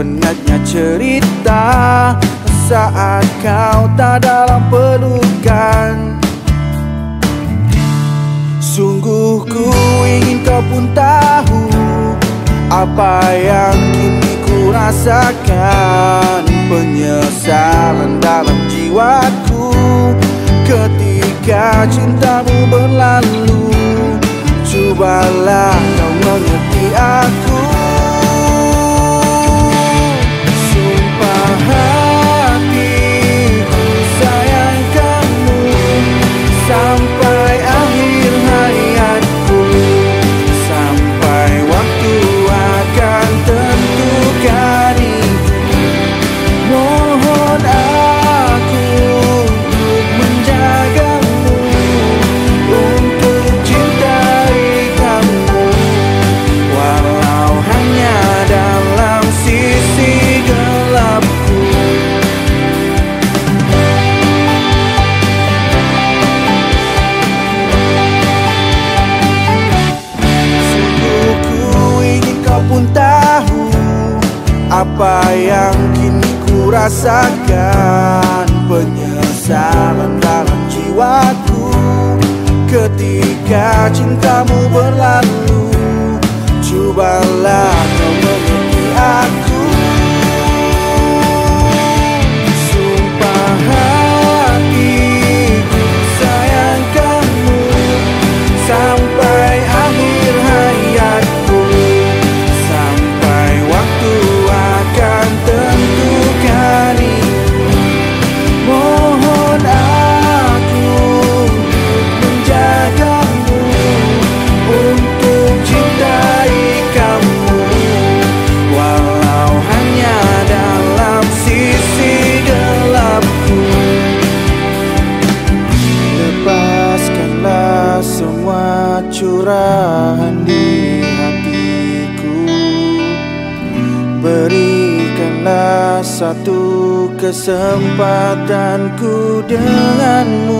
Penatnya cerita Saat kau tak dalam pelukan. Sungguh ku ingin kau pun tahu Apa yang kini ku rasakan. Penyesalan dalam jiwaku Ketika cintamu berlalu. Cobalah kau mengerti apa yang kini ku rasakan Penyesalan dalam jiwaku. Ketika cintamu berlalu Cobalah kau mengerti aku satu kesempatanku denganmu